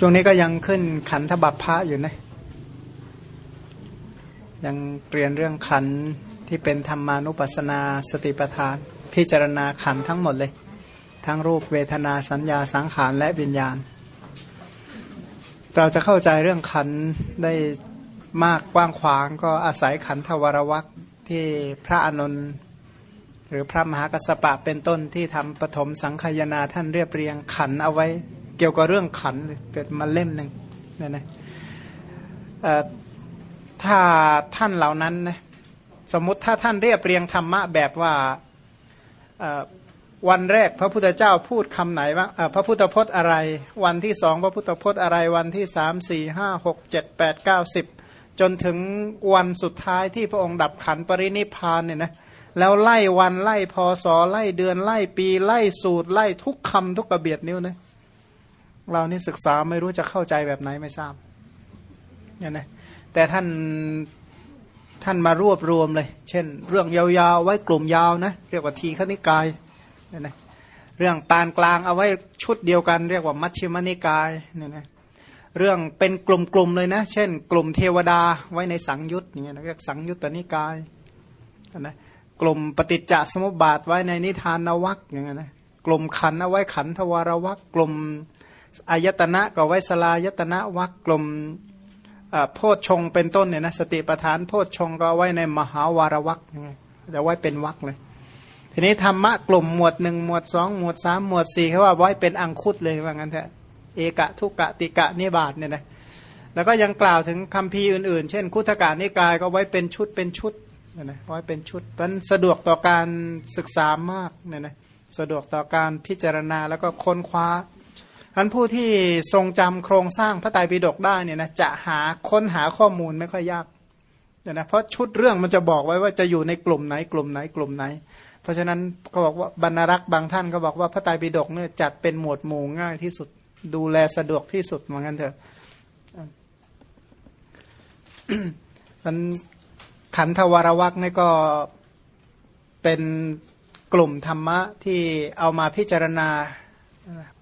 ช่วงนี้ก็ยังขึ้นขันธบัพพะอยู่นะ ยังเรียนเรื่องขันที่เป็นธรรมานุปัสสนาสติปัฏฐาน พิจารณาขันทั้งหมดเลย ทั้งรูปเวทนาสัญญาสังขารและวิญญาณ เราจะเข้าใจเรื่องขันได้มากกว้างขวางก็อาศัยขันธวรวักที่พระอานนหรือพระมหากัสปะเป็นต้นที่ทำปฐมสังขยาท่านเรียบเรียงขันเอาไว้ เกี่ยวกับเรื่องขันเป็นมาเล่มหนึ่งเนี่ยนะถ้าท่านเหล่านั้นนะสมมติถ้าท่านเรียบเรียงธรรมะแบบว่าวันแรกพระพุทธเจ้าพูดคำไหนว่าพระพุทธพจน์อะไร วันที่สองพระพุทธพจน์อะไร วันที่สามสี่ห้าหกเจ็ดแปดเก้าสิบจนถึงวันสุดท้ายที่พระองค์ดับขันปรินิพานเนี่ยนะแล้วไล่วันไล่พศไล่เดือนไล่ปีไล่สูตรไล่ทุกคำทุกกระเบียดนิ้วนะ เรานี่ศึกษาไม่รู้จะเข้าใจแบบไหนไม่ทราบเนี่ยนะแต่ท่านท่านมารวบรวมเลย เช่น เรื่องยาวๆไว้กลุ่มยาวนะเรียกว่าทีขณิกายเนี่ยนะเรื่องปานกลางเอาไว้ชุดเดียวกัน เรียกว่ามัชฌิมนิกายเนี่ยนะเรื่องเป็นกลุ่มๆเลยนะ เช่น กลุ่มเทวดาไว้ในสังยุตอย่างเงี้ยเรียกสังยุตตนิกายนะกลุ่มปฏิจจสมุปบาทไว้ในนิทานนวักอย่างเงี้ยนะกลุ่มขันเอาไว้ขันทวารวักกลุ่ม อายตนะก็ไว้สลายตนะวักกลมโพชฌงเป็นต้นเนี่ยนะสติปทานโพชฌงก็ไว้ในมหาวารวักยังไงจะไว้เป็นวักเลย ทีนี้ธรรมะกลุ่มหมวดหนึ่งหมวดสองหมวดสามหมวดสี่เขาว่าไว้เป็นอังคุตเลยว่างั้นเถอะเอกะทุกะติกะนิบาตเนี่ยนะแล้วก็ยังกล่าวถึงคำพีอื่นๆ เช่น คุตกานิกายก็ไว้เป็นชุดเป็นชุดเนะไว้เป็นชุดมันสะดวกต่อการศึกษามากเนี่ยนะสะดวกต่อการพิจารณาแล้วก็ค้นคว้า ท่านผู้ที่ทรงจำโครงสร้างพระไตรปิฎกได้เนี่ยนะจะหาค้นหาข้อมูลไม่ค่อยยากเนี่ยนะเพราะชุดเรื่องมันจะบอกไว้ว่าจะอยู่ในกลุ่มไหนกลุ่มไหนกลุ่มไหน เพราะฉะนั้นก็บอกว่าบรรรักษ์บางท่านก็บอกว่าพระไตรปิฎกเนี่ยจัดเป็นหมวดหมู่ง่ายที่สุด ดูแลสะดวกที่สุดเหมือนกันเถอะมันขันธวรวักนี่ก็เป็นกลุ่มธรรมะที่เอามาพิจารณา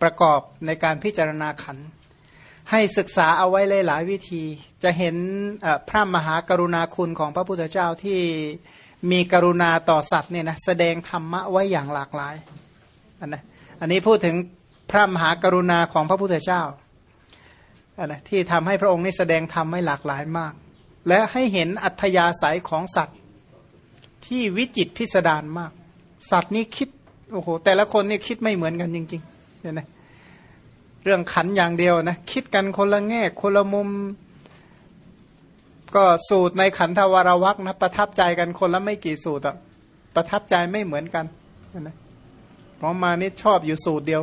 ประกอบในการพิจารณาขัน ให้ศึกษาเอาไว้หลายวิธี จะเห็นพระมหากรุณาคุณของพระพุทธเจ้าที่มีกรุณาต่อสัตว์เนี่ยนะแสดงธรรมะไว้อย่างหลากหลายอันนะอันนี้พูดถึงพระมหากรุณาของพระพุทธเจ้าอันนะที่ทำให้พระองค์นี้แสดงธรรมไว้หลากหลายมาก และให้เห็นอัธยาศัยของสัตว์ที่วิจิตพิสดารมาก สัตว์นี้คิดโอ้โหแต่ละคนนี่คิดไม่เหมือนกันจริง ๆ เนี่ยนะเรื่องขันอย่างเดียวนะคิดกันคนละแง่คนละมุม ก็สูตรในขันธวารวักนะประทับใจกันคนละไม่กี่สูตรอะประทับใจไม่เหมือนกันนะเพราะมานี่ชอบอยู่สูตรเดียว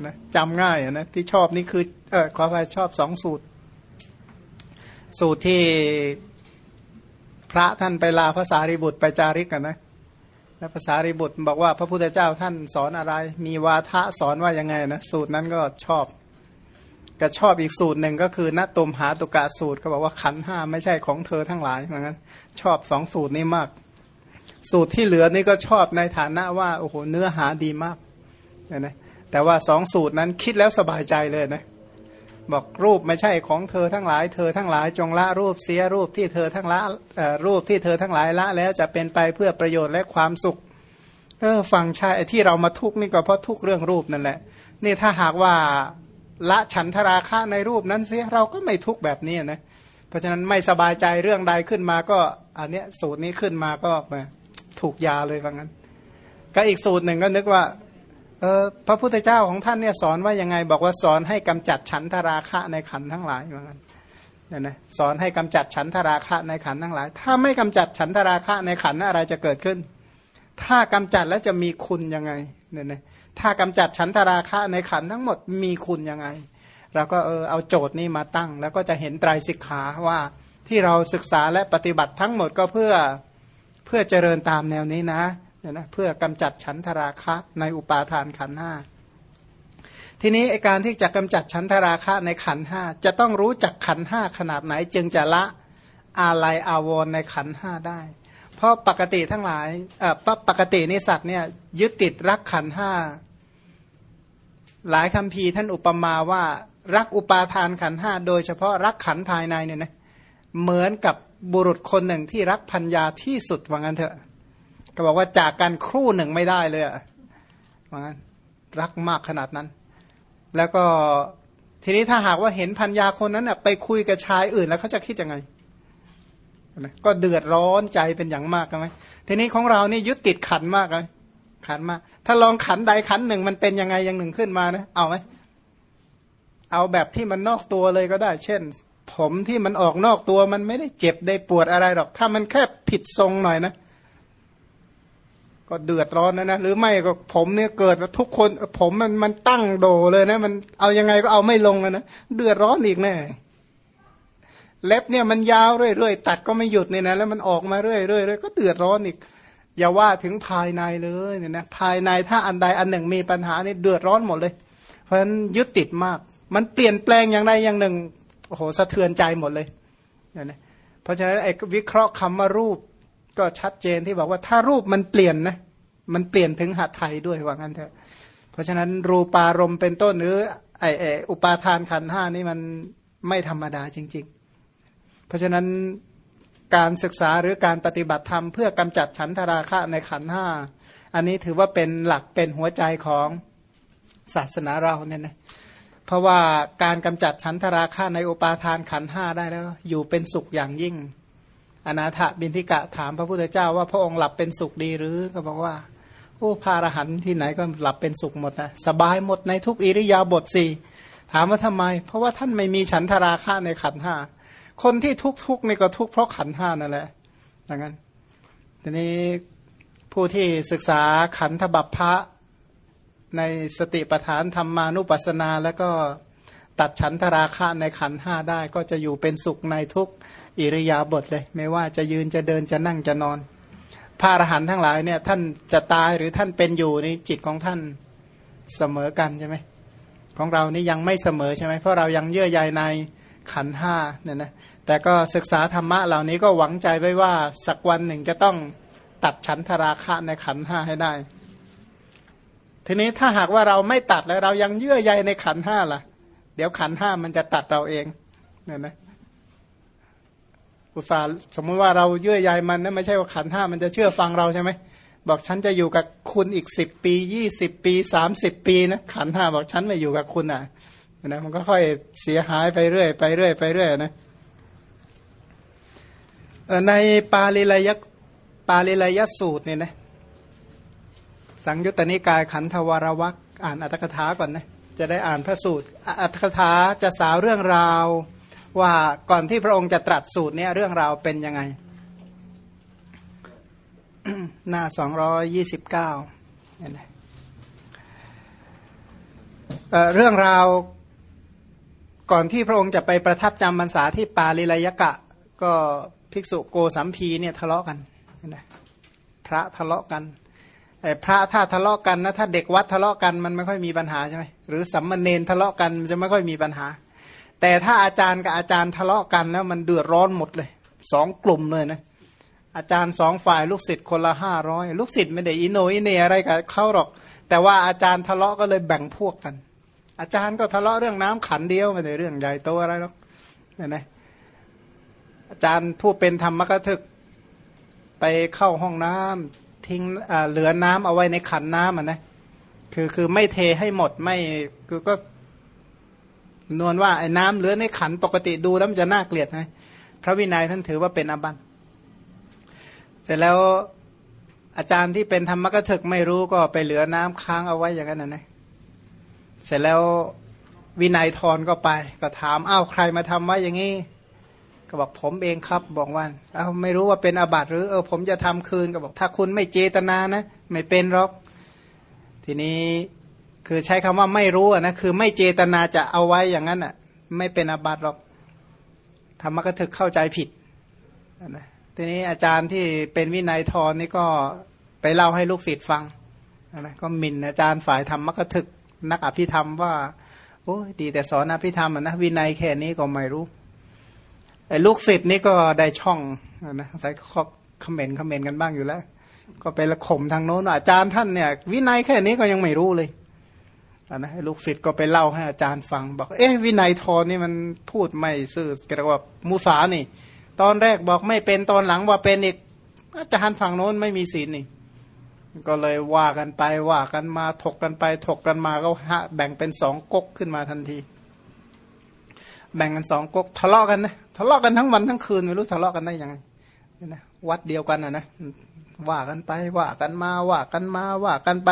นะจำง่ายนะที่ชอบนี่คือเออขอไปชอบสองสูตร สูตรที่พระท่านไปลาภาษาริบุตรไปจาริกกันนะ และภาษาริบุตรบอกว่าพระพุทธเจ้าท่านสอนอะไร มีวาทะสอนว่ายังไงนะสูตรนั้นก็ชอบก็ชอบอีกสูตรหนึ่งก็คือณตุมหาตุกะสูตรเขาบอกว่าขันห้าไม่ใช่ของเธอทั้งหลายเหมือนกันชอบสองสูตรนี้มาก สูตรที่เหลือนี่ก็ชอบในฐานะว่าโอ้โหเนื้อหาดีมากนะแต่ว่าสองสูตรนั้นคิดแล้วสบายใจเลยนะ บอกรูปไม่ใช่ของเธอทั้งหลาย เธอทั้งหลายจงละรูปเสียรูปที่เธอทั้งละรูปที่เธอทั้งหลายละแล้วจะเป็นไปเพื่อประโยชน์และความสุขเออฟังใช่ที่เรามาทุกนี่ก็เพราะทุกเรื่องรูปนั่นแหละ นี่ถ้าหากว่าละฉันทราคะในรูปนั้นเสียเราก็ไม่ทุกแบบนี้นะเพราะฉะนั้นไม่สบายใจเรื่องใดขึ้นมาก็อันเนี้ยสูตรนี้ขึ้นมาก็ถูกยาเลยว่างั้น ก็อีกสูตรหนึ่งก็นึกว่า พระพุทธเจ้าของท่านเนี่ยสอนว่ายังไง บอกว่าสอนให้กำจัดฉันทราคะในขันทั้งหลายเหมือนกันเนี่ยนะสอนให้กำจัดฉันทราคะในขันทั้งหลาย ถ้าไม่กำจัดฉันทราคะในขันอะไรจะเกิดขึ้น ถ้ากำจัดแล้วจะมีคุณยังไงเนี่ยนะถ้ากำจัดฉันทราคะในขันทั้งหมดมีคุณยังไงเราก็เออเอาโจทย์นี้มาตั้ง แล้วก็จะเห็นไตรสิกขาว่าที่เราศึกษาและปฏิบัติทั้งหมดก็เพื่อเพื่อเจริญตามแนวนี้นะ เนี่ยนะเพื่อกำจัดฉันทราคะในอุปาทานขันห้าทีนี้ไอการที่จะกำจัดฉันทราคะในขันห้าจะต้องรู้จักขันห้าขนาดไหน จึงจะละอาลัยอาวรในขันห้าได้ เพราะปกติทั้งหลายเอ่อปกตินิสัตว์เนี่ยยึดติดรักขันห้าหลายคำพีท่านอุปมาว่ารักอุปาทานขันห้าโดยเฉพาะรักขันภายในเนี่ยนะเหมือนกับบุรุษคนหนึ่งที่รักพัญญาที่สุดว่างั้นเถอะ ก็บอกว่าจากกันครู่หนึ่งไม่ได้เลยอะว่างั้นรักมากขนาดนั้น แล้วก็ทีนี้ถ้าหากว่าเห็นพัญญาคนนั้นไปคุยกับชายอื่นแล้วเขาจะคิดยังไงก็เดือดร้อนใจเป็นอย่างมากไหมทีนี้ของเรานี่ยึดติดขันมากเลยขันมาก ถ้าลองขันใดขันหนึ่งมันเป็นยังไงอย่างหนึ่งขึ้นมานะเอาไหมเอาแบบที่มันนอกตัวเลยก็ได้ เช่น ผมที่มันออกนอกตัวมันไม่ได้เจ็บได้ปวดอะไรหรอก ถ้ามันแค่ผิดทรงหน่อยนะ ก็เดือดร้อนนะนะหรือไม่ก็ผมเนี่ยเกิดว่าทุกคน ผมมันมันตั้งโดเลยนะ มันเอายังไงก็เอาไม่ลงนะเดือดร้อนอีกแน่เล็บเนี่ยมันยาวเรื่อยๆตัดก็ไม่หยุดเนี่ยนะแล้วมันออกมาเรื่อยๆก็เดือดร้อนอีก อย่าว่าถึงภายในเลยเนี่ยนะภายในถ้าอันใดอันหนึ่งมีปัญหานี่เดือดร้อนหมดเลย เพราะฉะนั้นยึดติดมาก มันเปลี่ยนแปลงอย่างใดอย่างหนึ่งโอ้โหสะเทือนใจหมดเลยเนี่ยนะเพราะฉะนั้นไอ้วิเคราะห์คำว่ารูป ก็ชัดเจนที่บอกว่าถ้ารูปมันเปลี่ยนนะมันเปลี่ยนถึงหัตไทยด้วยว่างั้นเถอะ เพราะฉะนั้นรูปารมณ์เป็นต้นหรือไอ้อุปาทานขันห้านี่มันไม่ธรรมดาจริง ๆ เพราะฉะนั้นการศึกษาหรือการปฏิบัติธรรมเพื่อกำจัดฉันทราคะในขันห้าอันนี้ถือว่าเป็นหลักเป็นหัวใจของศาสนาเราเนี่ยนะเพราะว่าการกำจัดฉันทราคะในอุปาทานขันห้าได้แล้ว อยู่เป็นสุขอย่างยิ่ง อนาถบินทิกะถามพระพุทธเจ้าว่าพระองค์หลับเป็นสุขดีหรือก็บอกว่าโอ้พาะหันที่ไหนก็หลับเป็นสุขหมดนะสบายหมดในทุกอิริยาบถสี่ถามว่าทำไม เพราะว่าท่านไม่มีฉันทราคะในขันห้าคนที่ทุกทุกนี่ก็ทุกเพราะขันห้านั่นแหละดังนั้นทีนี้ผู้ที่ศึกษาขันธบัพพะในสติปัฏฐานธรรมานุปัสสนาแล้วก็ ตัดฉันทราคะในขันห้าได้ก็จะอยู่เป็นสุขในทุกอิริยาบถเลย ไม่ว่าจะยืนจะเดินจะนั่งจะนอน พระอรหันต์ทั้งหลายเนี่ยท่านจะตายหรือท่านเป็นอยู่ในจิตของท่านเสมอกันใช่ไหมของเรานี่ยังไม่เสมอใช่ไหมเพราะเรายังเยื่อใยในขันห้าเนี่ยนะแต่ก็ศึกษาธรรมะเหล่านี้ก็หวังใจไว้ว่าสักวันหนึ่งจะต้องตัดฉันทราคะในขันห้าให้ได้ ทีนี้ถ้าหากว่าเราไม่ตัดแล้วเรายังเยื่อใยในขันห้าล่ะ เดี๋ยวขันห้ามันจะตัดเราเองเนี่ยนะอุตส่าห์สมมติว่าเราเยื่อใยมันนะไม่ใช่ว่าขันห้ามันจะเชื่อฟังเราใช่ไหมบอกฉันจะอยู่กับคุณอีกสิบปียี่สิบปีสามสิบปีนะขันห้าบอกฉันไม่อยู่กับคุณอะนะมันก็ค่อยเสียหายไปเรื่อยไปเรื่อยไปเรื่อยนะในปาลิลยปาลิลยสูตรเนี่ยนะสังยุตตนิกายขันธวรวักอ่านอัตถกถาก่อนนะ จะได้อ่านพระสูตรอัตถกถาจะสาวเรื่องราว ว่าก่อนที่พระองค์จะตรัสสูตรนี่ยเรื่องราวเป็นยังไง หน้าสองร้อยยี่สิบเก้าเนี่ยเรื่องราวก่อนที่พระองค์จะไปประทับจำพรรษาที่ปาลิลยกะ ก็ภิกษุโกสัมพีเนี่ยทะเลาะกันนะพระทะเลาะกัน พระถ้าทะเลาะกันนะถ้าเด็กวัดทะเลาะกันมันไม่ค่อยมีปัญหาใช่ไหมหรือสัมมาเนนทะเลาะกันมันจะไม่ค่อยมีปัญหา แต่ถ้าอาจารย์กับอาจารย์ทะเลาะกันแล้วมันเดือดร้อนหมดเลยสองกลุ่มเลยนะอาจารย์สองฝ่ายลูกศิษย์คนละห้าร้อยลูกศิษย์ไม่ได้อินโนอินเนอะไรกับเขาหรอก แต่ว่าอาจารย์ทะเลาะก็เลยแบ่งพวกกัน อาจารย์ก็ทะเลาะเรื่องน้ำขันเดียวไม่ได้เรื่องใหญ่โตอะไรหรอกเนี่ยนะอาจารย์ผู้เป็นธรรมกถึกไปเข้าห้องน้ำ ทิ้งเหลือน้ำเอาไว้ในขันน้ำอะนะคือคือไม่เทให้หมดไม่คือก็นวลว่าไอ้น้ำเหลือในขันปกติดูแล้วมันจะน่าเกลียดไหมพระวินัยท่านถือว่าเป็นอบันเสร็จแล้วอาจารย์ที่เป็นธรรมกถึกไม่รู้ก็ไปเหลือน้ำค้างเอาไว้อย่างนั้นนะเสร็จแล้ววินัยทอนก็ไป ก็ถามอ้าวใครมาทำไว้อย่างนี้ ก็บอกผมเองครับบอกว่าเอาไม่รู้ว่าเป็นอาบัติหรือเออผมจะทำคืนก็บอกถ้าคุณไม่เจตนานะ ไม่เป็นหรอก ทีนี้คือใช้คำว่าไม่รู้นะคือไม่เจตนาจะเอาไว้อย่างนั้นอะ ไม่เป็นอาบัติหรอกธรรมกถึกเข้าใจผิดนะทีนี้อาจารย์ที่เป็นวินัยทรนนี่ก็ไปเล่าให้ลูกศิษย์ฟังนะก็มินอาจารย์ฝ่ายธรรมกถึกนักอภิธรรมว่าโอ้ดีแต่สอนอภิธรรมนะวินัยแค่นี้ก็ไม่รู้ ไอ้ลูกศิษย์นี่ก็ได้ช่องนะใส่ข้อคอมเมนต์คอมเมนต์กันบ้างอยู่แล้ว ก็ไปละข่มทางโน้นอาจารย์ท่านเนี่ย วินัยแค่นี้ก็ยังไม่รู้เลยนะลูกศิษย์ก็ไปเล่าให้อาจารย์ฟัง บอก เอ๊ะวินัยทรนี่มันพูดไม่ซื่อเรียวกว่ามุสานี่ ตอนแรกบอกไม่เป็นตอนหลังว่าเป็นอีกอาจารย์ฝั่งโน้นไม่มีศีลนี่ ก็เลยว่ากันไปว่ากันมาถกกันไปถกกันมาก็ฮะแบ่งเป็นสองก๊กขึ้นมาทันที แบ่งกันสองก๊กทะเลาะกันนะทะเลาะกันทั้งวันทั้งคืนไม่รู้ทะเลาะกันได้ยังไงนะวัดเดียวกันนะนะว่ากันไปว่ากันมาว่ากันมาว่ากันไป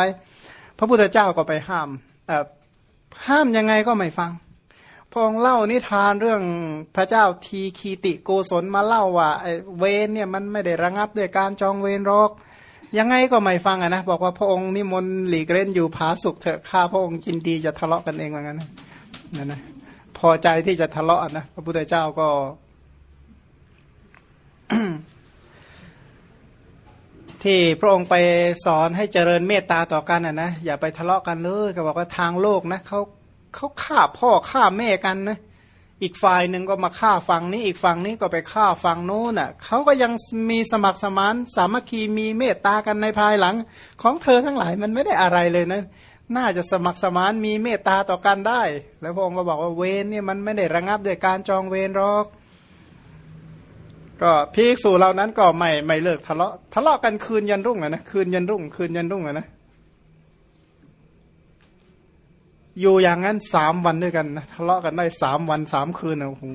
พระพุทธเจ้าก็ไปห้ามห้ามยังไงก็ไม่ฟัง พองเล่านิทานเรื่องพระเจ้าทีคีติโกศลมาเล่าว่าเวนเนี่ยมันไม่ได้ระงับด้วยการจองเวรรอกยังไงก็ไม่ฟังอะนะบอกว่าพระองค์นิมนต์หลีกเล่นอยู่ผาสุกเถอะข้าพระองค์จินดีจะทะเลาะกันเองเหมือนกันนั่นนะ พอใจที่จะทะเลาะนะพระพุทธเจ้าก็ที่พระองค์ไปสอนให้เจริญเมตตาต่อกันอะนะอย่าไปทะเลาะกันเลยก็บอกว่าทางโลกนะเขาเขาฆ่าพ่อฆ่าแม่กันนะอีกฝ่ายหนึ่งก็มาฆ่าฝั่งนี้ อีกฝั่งนี้ก็ไปฆ่าฝั่งโน้นอะเขาก็ยังมีสมัครสมานสามัคคีมีเมตตากันในภายหลัง ของเธอทั้งหลายมันไม่ได้อะไรเลยนะ น่าจะสมัครสมานมีเมตตาต่อกันได้ แล้วพระองค์ก็บอกว่าเวรเนี่ยมันไม่ได้ระงับด้วยการจองเวรหรอก ก็พิกษุเหล่านั้นก็ไม่ไม่เลิกทะเลาะทะเลาะกันคืนยันรุ่งอะนะคืนยันรุ่ง คืนยันรุ่งอะนะ อยู่อย่างนั้นสามวันด้วยกันนะทะเลาะกันได้สามวันสามคืนนะโอ้โห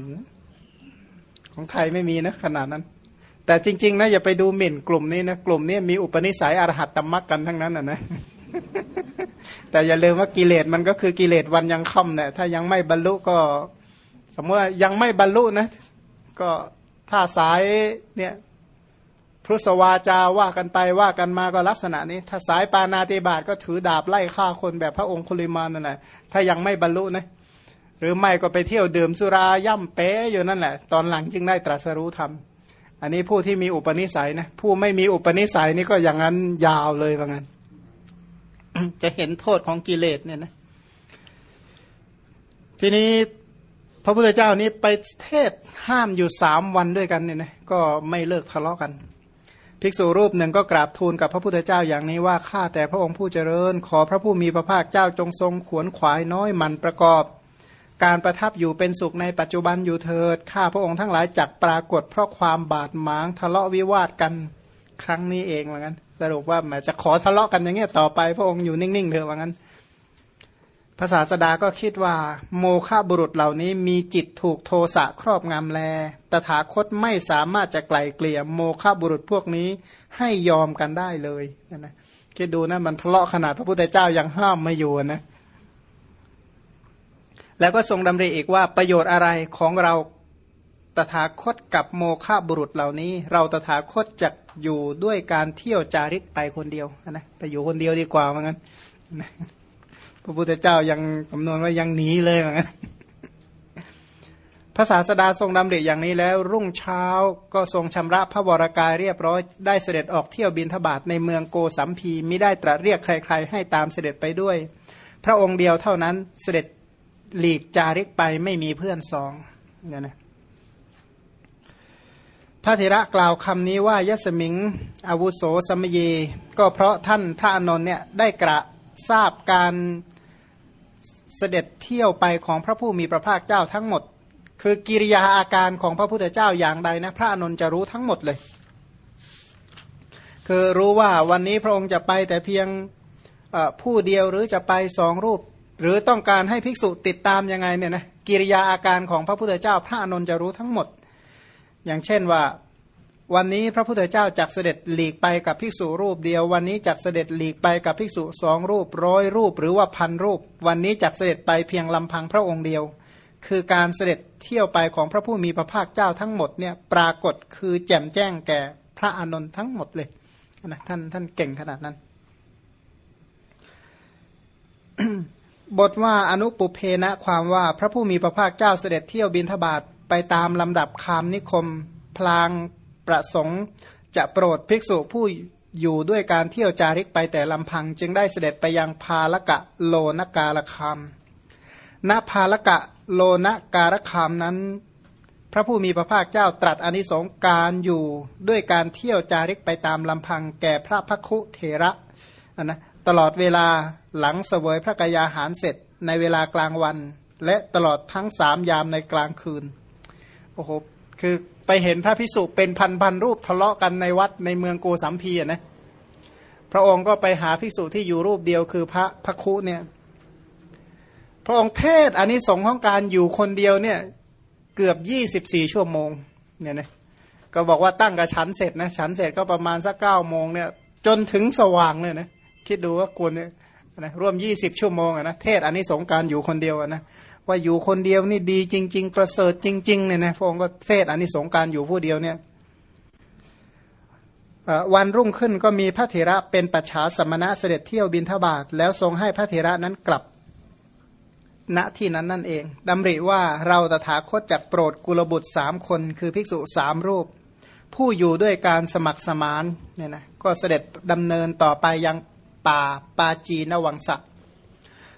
ของไทยไม่มีนะขนาดนั้น แต่จริง ๆ นะอย่าไปดูหมิ่นกลุ่มนี้นะกลุ่มนี้มีอุปนิสัยอรหัตตมักกันทั้งนั้นอะนะ แต่อย่าลืมว่ากิเลสมันก็คือกิเลสวันยังค่ำเนี่ยถ้ายังไม่บรรลุก็ สมมติว่ายังไม่บรรลุนะ ก็ถ้าสายเนี่ยพุทธวาจาว่ากันไปว่ากันมาก็ลักษณะนี้ ถ้าสายปานาติบาตก็ถือดาบไล่ฆ่าคนแบบพระองคุลิมานนั่นแหละถ้ายังไม่บรรลุนะหรือไม่ก็ไปเที่ยวดื่มสุราย่ำเป๊อยู่นั่นแหละ ตอนหลังจึงได้ตรัสรู้ธรรมอันนี้ผู้ที่มีอุปนิสัยนะผู้ไม่มีอุปนิสัยนี่ก็อย่างนั้นยาวเลยว่างั้น จะเห็นโทษของกิเลสเนี่ยนะทีนี้พระพุทธเจ้านี้ไปเทศห้ามอยู่สามวันด้วยกันเนี่ยนะก็ไม่เลิกทะเลาะกัน ภิกษุรูปหนึ่งก็กราบทูลกับพระพุทธเจ้าอย่างนี้ว่าข้าแต่พระองค์ผู้เจริญ ขอพระผู้มีพระภาคเจ้าจงทรงขวนขวายน้อยมันประกอบ การประทับอยู่เป็นสุขในปัจจุบันอยู่เถิดข้าพระองค์ทั้งหลายจักปรากฏเพราะความบาดหมางทะเลาะวิวาทกันครั้งนี้เองเหมือนกัน สรุปว่าแหมจะขอทะเลาะกันอย่างเงี้ยต่อไป พระองค์อยู่นิ่งๆเถอะว่างั้นภาษาสดาก็คิดว่า โมฆะบุรุษเหล่านี้มีจิตถูกโทสะครอบงำแล ตถาคตไม่สามารถจะไกลเกลี่ยโมฆะบุรุษพวกนี้ให้ยอมกันได้เลยนะคิดดูนะมันทะเลาะขนาดพระพุทธเจ้ายังห้ามไม่อยู่นะ แล้วก็ทรงดำริอีกว่าประโยชน์อะไรของเรา ตถาคตกับโมฆะบุรุษเหล่านี้ เราตถาคตจะอยู่ด้วยการเที่ยวจาริกไปคนเดียวนะไปอยู่คนเดียวดีกว่าเหมือนกันพระพุทธเจ้ายังคำนวณว่ายังหนีเลยเหมือนกันภาษาสดาทรงดำริอย่างนี้แล้ว รุ่งเช้าก็ทรงชำระพระวรากายเรียบร้อย ได้เสด็จออกเที่ยวบินทบาทในเมืองโกสัมพีไมิได้ตรัสเรียกใคร ๆ ให้ตามเสด็จไปด้วย พระองค์เดียวเท่านั้นเสด็จหลีกจาริกไปไม่มีเพื่อนสองเนี่ยนะ พระเถระกล่าวคำนี้ว่ายสมิงอาวุโสสมยีก็เพราะท่านพระอนนท์เนี่ยได้กระทราบการเสด็จเที่ยวไปของพระผู้มีพระภาคเจ้าทั้งหมด คือกิริยาอาการของพระพุทธเจ้าอย่างใดนะพระอนนท์จะรู้ทั้งหมดเลย คือรู้ว่าวันนี้พระองค์จะไปแต่เพียงผู้เดียวหรือจะไปสองรูป หรือต้องการให้ภิกษุติดตามยังไงเนี่ยนะกิริยาอาการของพระพุทธเจ้า พระอนนท์จะรู้ทั้งหมด อย่างเช่นว่าวันนี้พระพุทธเจ้าจักเสด็จหลีกไปกับภิกษุรูปเดียว วันนี้จักเสด็จหลีกไปกับภิกษุสองรูปร้อยรูป หรือว่าพันรูป วันนี้จักเสด็จไปเพียงลำพังพระองค์เดียว คือการเสด็จเที่ยวไปของพระผู้มีพระภาคเจ้าทั้งหมดเนี่ยปรากฏคือแจ่มแจ้งแก่พระอานนท์ทั้งหมดเลยนะท่านท่านเก่งขนาดนั้น บทว่าอนุปุเพนะความว่าพระผู้มีพระภาคเจ้าเสด็จเที่ยวบินทบาท ไปตามลำดับคามนิคม พลางประสงค์จะโปรดภิกษุผู้อยู่ด้วยการเที่ยวจาริกไปแต่ลำพัง จึงได้เสด็จไปยังพาลกะโลนกาลคามณพาลกะโลนกาลคามนั้น พระผู้มีพระภาคเจ้าตรัสอนิสงการอยู่ด้วยการเที่ยวจาริกไปตามลำพัง แก่พระพักคุเทระนะตลอดเวลาหลังเสวยพระกยาหารเสร็จในเวลากลางวัน และตลอดทั้งสามยามในกลางคืน โอ้โหคือไปเห็นพระพิสุเป็นพันพันรูปทะเลาะกันในวัดในเมืองโกสัมพีนะพระองค์ก็ไปหาพิสุที่อยู่รูปเดียวคือพระพระคุเนี่ย พระองค์เทศอันนี้สงของการอยู่คนเดียวเนี่ย เกือบยี่สิบสี่ชั่วโมงเนี่ยนะก็บอกว่าตั้งกับฉันเสร็จนะฉันเสร็จก็ประมาณสักเก้าโมงเนี่ย จนถึงสว่างเลยนะคิดดูว่ากวนเนี่ยนะร่วมยี่สิบชั่วโมงอะนะเทศอันนี้สงการอยู่คนเดียวอะนะ ว่าอยู่คนเดียวนี่ดีจริง ๆ ประเสริฐจริงๆเนี่ยนะพระองค์ก็เทศอันนี้สงการอยู่ผู้เดียวเนี่ยวันรุ่งขึ้นก็มีพระเถระเป็นปัจฉาสมณะเสด็จเที่ยวบินทบาทแล้วทรงให้พระเถระนั้นกลับณที่นั้นนั่นเองดำริว่าเราตถาคตจักโปรดกุลบุตรสามคน คือภิกษุสามรูป ผู้อยู่ด้วยการสมัครสมานเนี่ยนะก็เสด็จดำเนินต่อไปยังป่าปาจีนวังสะ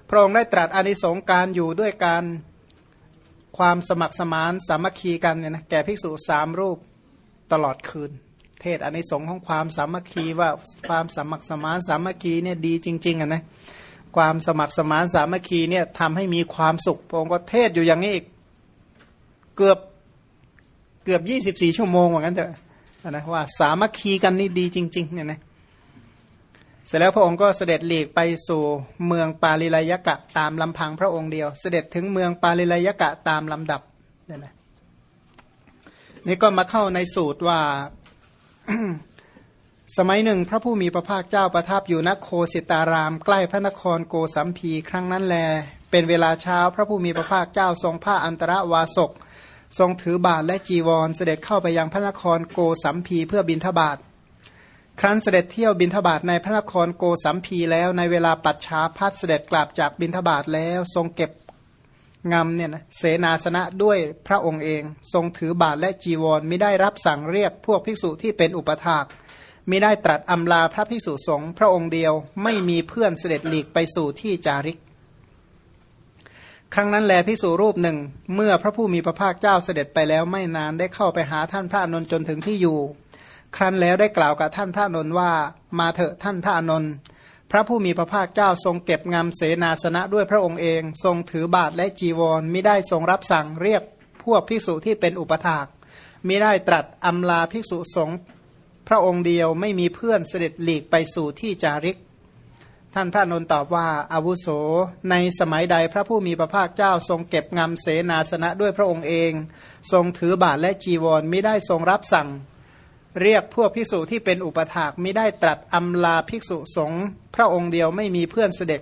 พระองค์ได้ตรัสอนิสงส์การอยู่ด้วยการความสมัครสมานสามัคคีกันเนี่ยนะแก่ภิกษุสามรูปตลอดคืน เทศอนิสงส์ของความสามัคคีว่าความสมัครสมานสามัคคีเนี่ยดีจริงๆอะนะความสมัครสมานสามัคคีเนี่ยทำให้มีความสุขพระองค์ก็เทศอยู่อย่างนี้อีกเกือบเกือบยี่สิบสี่ชั่วโมงเหมือนกันเถอะนะว่าสามัคคีกันนี่ดีจริงๆเนี่ยนะ เสร็จแล้วพระองค์ก็เสด็จหลีกไปสู่เมืองปาลิลายกะตามลำพังพระองค์เดียว เสด็จถึงเมืองปาลิลายกะตามลำดับเนี่ยนะนี่ก็มาเข้าในสูตรว่า สมัยหนึ่ง พระผู้มีพระภาคเจ้าประทับอยู่ณโคสิตาราม ใกล้พระนครโกสัมพีครั้งนั้นแล เป็นเวลาเช้าพระผู้มีพระภาคเจ้าทรงผ้าอันตรวาสกทรงถือบาทและจีวร เสด็จเข้าไปยังพระนครโกสัมพีเพื่อบินทบาท ครั้นเสด็จเที่ยวบินทบาทในพระนครโกสัมพีแล้วในเวลาปัจฉาพัดเสด็จกลับจากบินทบาทแล้วทรงเก็บงำเนี่ยนะเสนาสนะด้วยพระองค์เอง ทรงถือบาทและจีวรไม่ได้รับสั่งเรียกพวกภิกษุที่เป็นอุปถากมิได้ตรัสอำลาพระภิกษุสงฆ์พระองค์เดียวไม่มีเพื่อนเสด็จหลีกไปสู่ที่จาริก ครั้งนั้นแลภิกษุรูปหนึ่ง เมื่อพระผู้มีพระภาคเจ้าเสด็จไปแล้วไม่นานได้เข้าไปหาท่านพระนนท์จนถึงที่อยู่ ครั้นแล้วได้กล่าวกับท่านพระนนท์ว่ามาเถอะท่านพระนนท์พระผู้มีพระภาคเจ้าทรงเก็บงำเสนาสนะด้วยพระองค์เอง ทรงถือบาทและจีวรไม่ได้ทรงรับสั่งเรียกพวกภิกษุที่เป็นอุปถากมิได้ตรัสอำลาภิกษุสงฆ์พระองค์เดียวไม่มีเพื่อนเสด็จหลีกไปสู่ที่จาริก ท่านพระนนตอบว่าอาวุโส ในสมัยใดพระผู้มีพระภาคเจ้าทรงเก็บงำเสนาสนะด้วยพระองค์เอง ทรงถือบาทและจีวรไม่ได้ทรงรับสั่ง เรียกพวกภิกษุที่เป็นอุปถากไม่ได้ตรัสอำลาภิกษุสงฆ์พระองค์เดียวไม่มีเพื่อนเสด็จ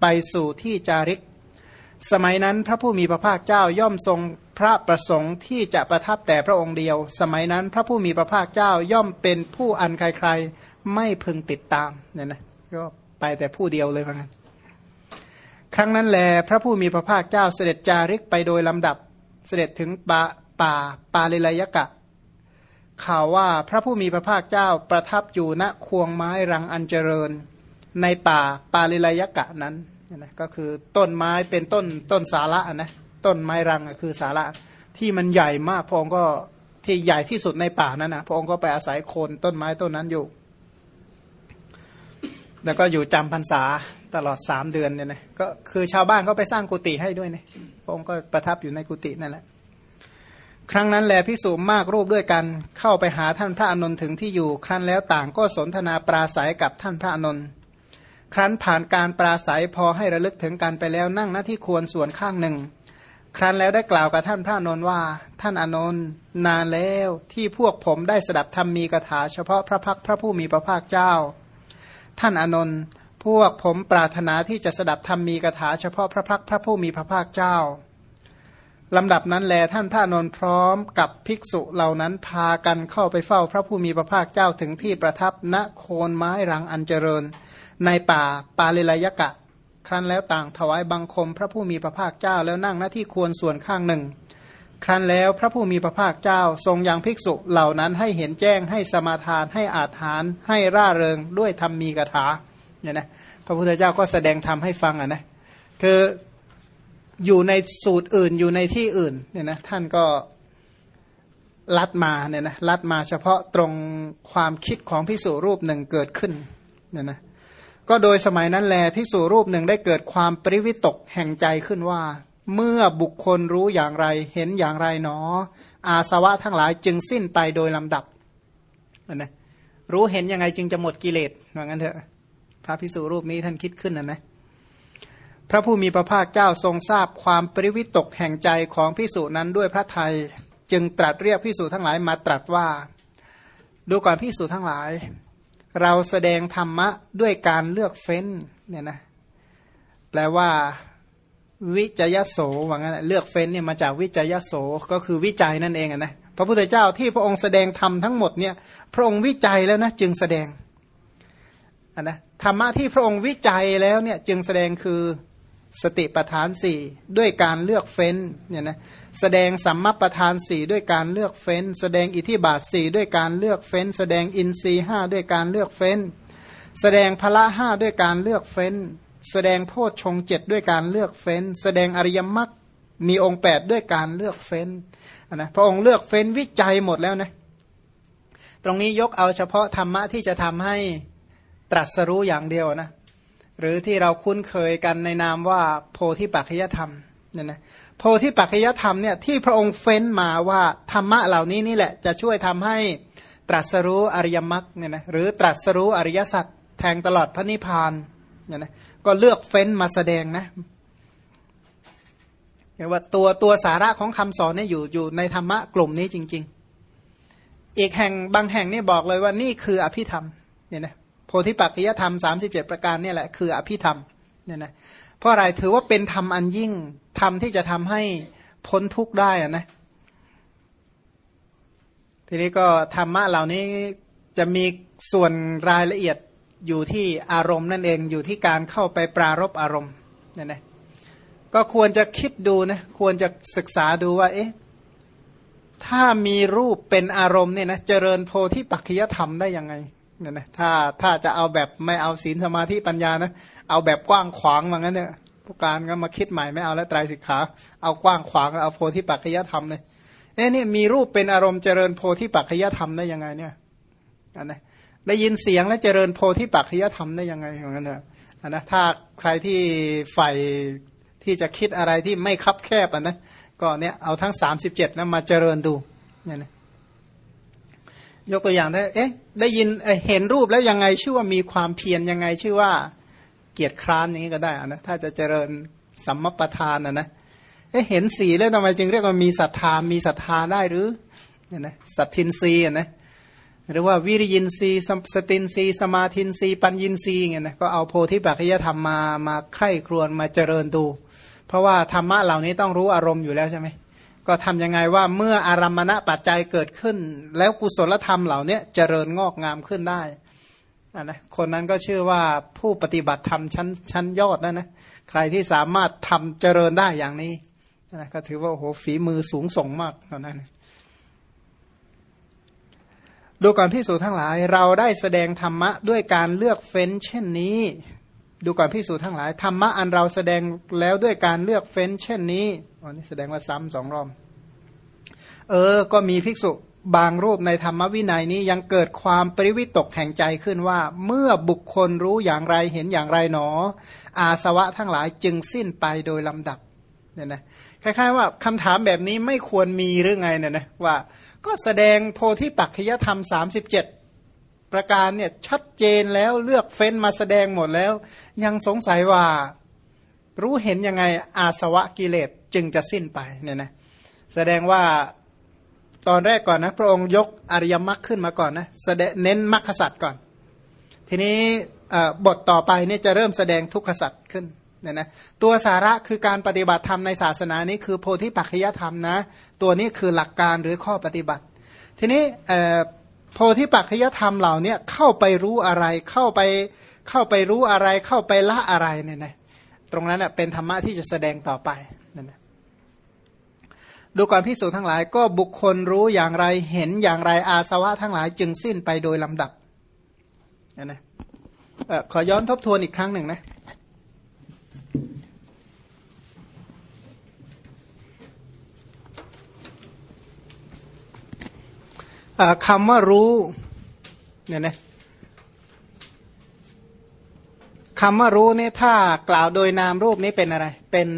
ไปสู่ที่จาริก สมัยนั้นพระผู้มีพระภาคเจ้าย่อมทรงพระประสงค์ที่จะประทับแต่พระองค์เดียว สมัยนั้นพระผู้มีพระภาคเจ้าย่อมเป็นผู้อันใครๆไม่พึงติดตามเนี่ยนะก็ไปแต่ผู้เดียวเลยพังกันครั้งนั้นแลพระผู้มีพระภาคเจ้าเสด็จจาริกไปโดยลำดับเสด็จถึงป่าป่าปาลิลยกะ ข่าวว่าพระผู้มีพระภาคเจ้าประทับอยู่ณควงไม้รังอันเจริญ ในป่าปาลิลยกะนั้นนะก็คือต้นไม้เป็นต้นต้นสาระนะต้นไม้รังคือสาระที่มันใหญ่มากพระองค์ก็ที่ใหญ่ที่สุดในป่านั้นนะพระองค์ก็ไปอาศัยโคนต้นไม้ต้นนั้นอยู่ แล้วก็อยู่จำพรรษาตลอดสามเดือนเนี่ยนะก็คือชาวบ้านเขาไปสร้างกุฏิให้ด้วยเนี่ยพระองค์ก็ประทับอยู่ในกุฏินั่นแหละ ครั้งนั้นแลพิสูจมากรูปด้วยกัน เข้าไปหาท่านพระอนนท์ถึงที่อยู่ ครั้นแล้วต่างก็สนทนาปราศัยกับท่านพระอนนท์ครั้นผ่านการปราศัยพอให้ระลึกถึงกันไปแล้วนั่งหน้าที่ควรส่วนข้างหนึ่ง ครั้นแล้วได้กล่าวกับท่านพระนนท์ว่า ท่านอนนท์นานแล้วที่พวกผมได้สดับธรรมมีกถาเฉพาะพระพักพระผู้มีพระภาคเจ้า ท่านอนนท์พวกผมปรารถนาที่จะสดับธรรมมีกถาเฉพาะพระพักพระผู้มีพระภาคเจ้า ลำดับนั้นแลท่านพระนนท์พร้อมกับภิกษุเหล่านั้นพากันเข้าไปเฝ้าพระผู้มีพระภาคเจ้าถึงที่ประทับณโคนไม้รังอันเจริญ ในป่าปาลิลยกะ ครั้นแล้วต่างถวายบังคมพระผู้มีพระภาคเจ้าแล้วนั่งหน้าที่ควรส่วนข้างหนึ่ง ครั้นแล้วพระผู้มีพระภาคเจ้าทรงยังภิกษุเหล่านั้นให้เห็นแจ้งให้สมาทานให้อาถานให้ร่าเริงด้วยธรรมมีกถาเนี่ยนะพระพุทธเจ้าก็แสดงธรรมให้ฟังอะนะคือ อยู่ในสูตรอื่นอยู่ในที่อื่นเนี่ยนะท่านก็ลัดมาเนี่ยนะลัดมาเฉพาะตรงความคิดของพิสุรูปหนึ่งเกิดขึ้นเนี่ยนะก็โดยสมัยนั้นแลภิกษุรูปหนึ่งได้เกิดความปริวิตกแห่งใจขึ้นว่า เมื่อบุคคลรู้อย่างไรเห็นอย่างไรหนอ อาสวะทั้งหลายจึงสิ้นไปโดยลำดับนะรู้เห็นยังไงจึงจะหมดกิเลสว่างั้นเถอะ พระภิกษุรูปนี้ท่านคิดขึ้นนะนะ พระผู้มีพระภาคเจ้าทรงทราบความปริวิตกแห่งใจของภิกษุนั้นด้วยพระไทยจึงตรัสเรียกภิกษุทั้งหลายมาตรัสว่า ดูก่อนภิกษุทั้งหลาย เราแสดงธรรมะด้วยการเลือกเฟ้นเนี่ยนะแปลว่า วิจยโสว่างั้นเลือกเฟ้นเนี่ยมาจากวิจยโสก็คือวิจัยนั่นเองนะพระพุทธเจ้าที่พระองค์แสดงธรรมทั้งหมดเนี่ยพระองค์วิจัยแล้วนะจึงแสดงนนะธรรมะที่พระองค์วิจัยแล้วเนี่ยจึงแสดงคือ สติปทานสี่ด้วยการเลือกเฟ้นเนี่ยนะแสดงสัมมาประธานสี่ด้วยการเลือกเฟ้น แสดงอิทธิบาทสี่ด้วยการเลือกเฟ้น แสดงอินทรีห้าด้วยการเลือกเฟ้น แสดงพละห้าด้วยการเลือกเฟ้น แสดงโพชฌงเจ็ดด้วยการเลือกเฟ้น แสดงอริยมรรคมีองค์แปดด้วยการเลือกเฟ้นนะพระองค์เลือกเฟ้นวิจัยหมดแล้วนะตรงนี้ยกเอาเฉพาะธรรมะที่จะทำให้ตรัสรู้อย่างเดียวนะ หรือที่เราคุ้นเคยกันในนามว่าโพธิปัจจยธรรมเนี่ยนะโพธิปัจจยธรรมเนี่ยที่พระองค์เฟ้นมาว่าธรรมะเหล่านี้นี่แหละจะช่วยทำให้ตรัสรู้อริยมรรคเนี่ยนะหรือตรัสรู้อริยสัจแทงตลอดพระนิพพานเนี่ยนะก็เลือกเฟ้นมาแสดงนะเรียกว่าตัวตัวสาระของคำสอนเนี่ยอยู่อยู่ในธรรมะกลุ่มนี้จริง ๆ อีกแห่งบางแห่งนี่บอกเลยว่านี่คืออภิธรรมเนี่ยนะ โพธิปัจจยธรรมสามสิบเจ็ดประการเนี่ยแหละคืออภิธรรมเนี่ยนะเพราะอะไรถือว่าเป็นธรรมอันยิ่งธรรมที่จะทำให้พ้นทุกข์ได้อะนะทีนี้ก็ธรรมะเหล่านี้จะมีส่วนรายละเอียดอยู่ที่อารมณ์นั่นเองอยู่ที่การเข้าไปปรารบอารมณ์เนี่ยนะก็ควรจะคิดดูนะควรจะศึกษาดูว่า เอ๊ะถ้ามีรูปเป็นอารมณ์เนี่ยนะเจริญโพธิปัจจยธรรมได้ยังไง เนี่ยนะถ้าถ้าจะเอาแบบไม่เอาศีลสมาธิปัญญานะ เอาแบบกว้างขวางว่างั้นเนี่ยผู้การก็มาคิดใหม่ไม่เอาแล้วไตรสิกขา เอากว้างขวางเอาโพธิปัจจยธรรมเลยเอ๊ะนี่มีรูปเป็นอารมณ์เจริญโพธิปัจจยธรรมได้ยังไงเนี่ยอันนะได้ยินเสียงแล้วเจริญโพธิปัจจยธรรมได้ยังไงอย่างนั้นเนี่ยอันนะถ้าใครที่ใฝ่ที่จะคิดอะไรที่ไม่คับแคบอะนะก็เนี่ยเอาทั้งสามสิบเจ็ดนะมาเจริญดูเนี่ยนะ ยกตัวอย่างได้เอ๊ะได้ยินเห็นรูปแล้วยังไงชื่อว่ามีความเพียรยังไงชื่อว่าเกียรติคร้านอย่างนี้ก็ได้นะถ้าจะเจริญสัมมปทานนะนะเอ๊ะเห็นสีแล้วทำไมจึงเรียกว่ามีศรัทธามีศรัทธาได้หรือเนี่ยนะสัตทินรีนะหรือว่าวิริยินรีสตินรีสมาธินรีปัญญินรีเงี้ยนะก็เอาโพธิปัจจยธรรมมามาไข้ครวนมาเจริญดู เพราะว่าธรรมะเหล่านี้ต้องรู้อารมณ์อยู่แล้วใช่ไหม ก็ทํำยังไงว่าเมื่ออารัมมณะปัจจัยเกิดขึ้น แล้วกุศลธรรมเหล่านี้เจริญงอกงามขึ้นได้นะคนนั้นก็ชื่อว่าผู้ปฏิบัติธรรมชั้นชั้นยอดนะนะใครที่สามารถทำเจริญได้อย่างนี้นะก็ถือว่าโอ้โหฝีมือสูงส่งมากตอนนั้น ดูก่อนพิสูจทั้งหลาย เราได้แสดงธรรมะด้วยการเลือกเฟ้นเช่นนี้ ดูก่อนพิสูจทั้งหลายธรรมะอันเราแสดงแล้วด้วยการเลือกเฟ้น เช่นนี้อันนี้แสดงว่าซ้ำสองรอบเออ ก็มีภิกษุบางรูปในธรรมวินัยนี้ยังเกิดความปริวิตกแห่งใจขึ้นว่า เมื่อบุคคลรู้อย่างไรเห็นอย่างไรหนอ อาสวะทั้งหลายจึงสิ้นไปโดยลำดับเนี่ยนะคล้ายๆว่าคำถามแบบนี้ไม่ควรมีหรือไงเนี่ยนะว่า ก็แสดงโพธิปัจจยธรรม 37 ประการเนี่ยชัดเจนแล้วเลือกเฟ้นมาแสดงหมดแล้ว ยังสงสัยว่ารู้เห็นยังไงอาสวะกิเลสจึงจะสิ้นไปเนี่ยนะแสดงว่าตอนแรกก่อนนะพระองค์ยกอริยมรรคขึ้นมาก่อนนะแสดงเน้นมรรคสัตว์ก่อน ทีนี้บทต่อไปนี่จะเริ่มแสดงทุกขสัตว์ขึ้นเนี่ยนะตัวสาระคือการปฏิบัติธรรมในศาสนานี้คือโพธิปัจจยธรรมนะ ตัวนี้คือหลักการหรือข้อปฏิบัติ ทีนี้ พธิปัจจยธรรมเหล่านี้เข้าไปรู้อะไรเข้าไปเข้าไปรู้อะไรเข้าไปละอะไรเนี่ยนะตรงนั้นเป็นธรรมะที่จะแสดงต่อไปนั่นแหละดูก่อนพิสูจน์ทั้งหลาย ก็บุคคลรู้อย่างไรเห็นอย่างไรอาสวะทั้งหลายจึงสิ้นไปโดยลำดับนั่นนะขอย้อนทบทวนอีกครั้งหนึ่งนะ คำว่ารู้เนี่ยนะคำว่ารู้นี่ถ้ากล่าวโดยนามรูปนี้เป็นอะไร เป็น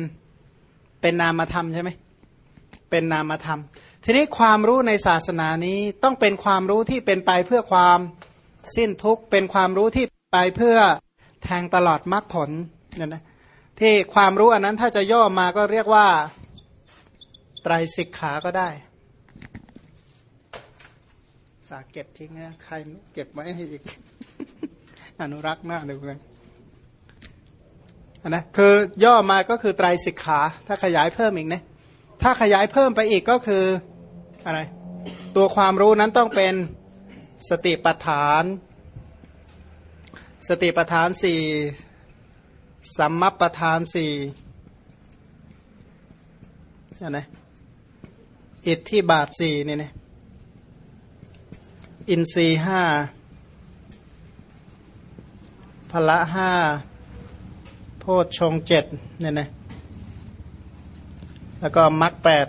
เป็นนามธรรมใช่ไหมเป็นนามธรรม ทีนี้ความรู้ในศาสนานี้ต้องเป็นความรู้ที่เป็นไปเพื่อความสิ้นทุกข์เป็นความรู้ที่ไปเพื่อแทงตลอดมรรคผลเนี่ยนะที่ความรู้อันนั้นถ้าจะย่อมาก็เรียกว่าไตรสิกขาก็ได้ สาเก็บทิ้งนะใครเก็บไว้ให้อีก อนุรักษ์มากเลยเพื่อนนะคือย่อมาก็คือไตรสิกขา ถ้าขยายเพิ่มอีกนะถ้าขยายเพิ่มไปอีกก็คืออะไร ตัวความรู้นั้นต้องเป็นสติปัฏฐาน สติปัฏฐานสี่สัมมัปประธานสี่ใช่ไหมอิทธิบาทสี่นี่นะ อินทรีห้าพละห้าโพชฌงเจ็ดเนี่ยนะแล้วก็มรรคแปด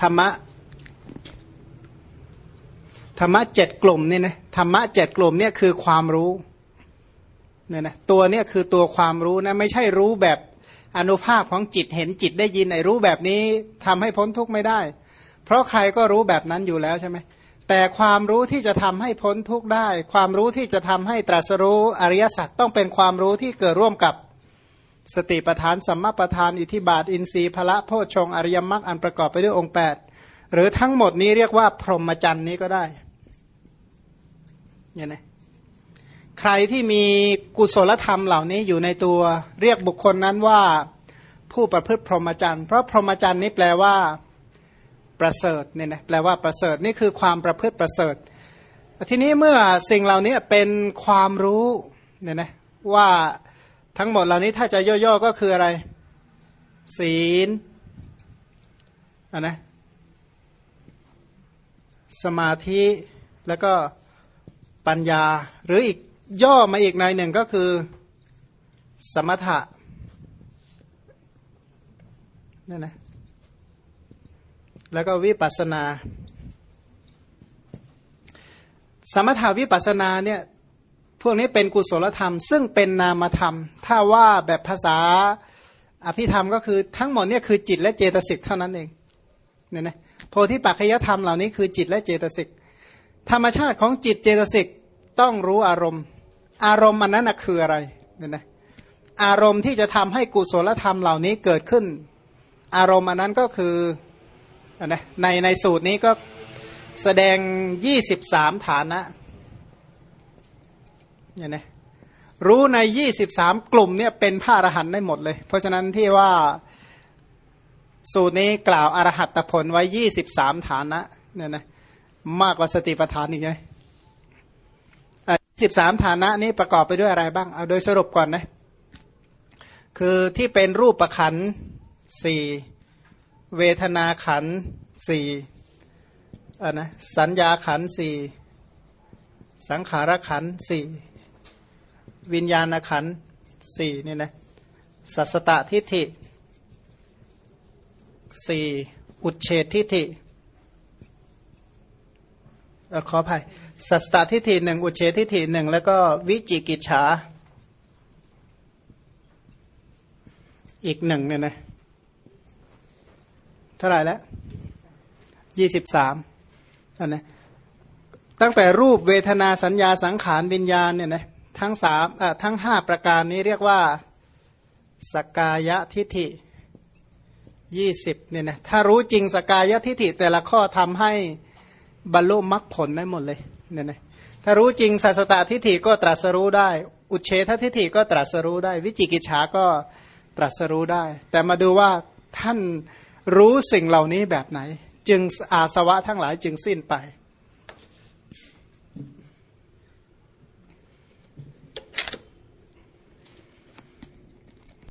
ธรรมะธรรมะเจ็ดกลุ่มนี่นะธรรมะเจ็ดกลุ่มเนี่ยคือความรู้เนี่ยนะตัวเนี่ยคือตัวความรู้นะไม่ใช่รู้แบบ อนุภาพของจิตเห็นจิตได้ยินไอ้รู้แบบนี้ทำให้พ้นทุกข์ไม่ได้ เพราะใครก็รู้แบบนั้นอยู่แล้วใช่ไหมแต่ความรู้ที่จะทำให้พ้นทุกข์ได้ ความรู้ที่จะทำให้ตรัสรู้อริยสัจต้องเป็นความรู้ที่เกิดร่วมกับสติปทานสัมมาปทานอิทิบาท อินทรีย์พละโพชงอริยมรรคอันประกอบไปด้วยองค์ 8 หรือทั้งหมดนี้เรียกว่าพรหมจรรย์นี้ก็ได้เนี่ยนะ ใครที่มีกุศลธรรมเหล่านี้อยู่ในตัว เรียกบุคคลนั้นว่าผู้ประพฤติพรหมจรรย์ เพราะพรหมจรรย์นี้แปลว่าประเสริฐเนี่ยนะแปลว่าประเสริฐนี่คือความประพฤติประเสริฐ ทีนี้เมื่อสิ่งเหล่านี้เป็นความรู้เนี่ยนะว่าทั้งหมดเหล่านี้ถ้าจะย่อๆก็คืออะไร ศีลอะนะสมาธิแล้วก็ปัญญาหรืออีก ย่อมาอีกในหนึ่งก็คือสมถะนั่นนะแล้วก็วิปัสนา สมถาวิปัสนาเนี่ยพวกนี้เป็นกุศลธรรม ซึ่งเป็นนามธรรม ถ้าว่าแบบภาษาอภิธรรมก็คือทั้งหมดเนี่ยคือจิตและเจตสิกเท่านั้นเองเนี่ยนะโพธิปัจจยธรรมเหล่านี้คือจิตและเจตสิกธรรมชาติของจิตเจตสิกต้องรู้อารมณ์ อารมณ์อันนั้นคืออะไรเนี่ยนะอารมณ์ที่จะทำให้กุศลธรรมเหล่านี้เกิดขึ้น อารมณ์อันนั้นก็คือนะในในสูตรนี้ก็แสดงยี่สิบสามฐานะเนี่ยนะรู้ในยี่สิบสามกลุ่มเนี่ยเป็นพระอรหันต์ได้หมดเลย เพราะฉะนั้นที่ว่าสูตรนี้กล่าวอรหัตผลไว้ยี่สิบสามฐานะเนี่ยนะมากกว่าสติปัฏฐานอีกไง สิบสามฐานะนี้ประกอบไปด้วยอะไรบ้าง เอาโดยสรุปก่อนนะ คือที่เป็นรูปประขันสี่เวทนาขันสี่อ่านะสัญญาขันสี่สังขารขันสี่วิญญาณขันสี่นี่นะสัสตตทิฏฐิสี่อุเฉททิฏฐิ ขออภัย สัสตทิฏฐิหนึ่งอุเฉทิฏฐิหนึ่งแล้วก็วิจิกิจฉาอีกหนึ่งเนี่ยนะเท่าไหร่แล้วยี่สิบสามอันนะตั้งแต่รูปเวทนาสัญญาสังขารวิญญาณเนี่ยนะทั้งสามทั้งห้าประการนี้เรียกว่าสกายะทิฏฐิยี่สิบเนี่ยนะถ้ารู้จริงสกายะทิฏฐิแต่ละข้อทำให้ บรรลุมรรคผลได้หมดเลยเนี่ยนะถ้ารู้จริงสัสตทิฏฐิก็ตรัสรู้ได้ อุเฉททิฏฐิก็ตรัสรู้ได้ วิจิกิจฉาก็ตรัสรู้ได้ แต่มาดูว่าท่านรู้สิ่งเหล่านี้แบบไหน จึงอาสวะทั้งหลายจึงสิ้นไป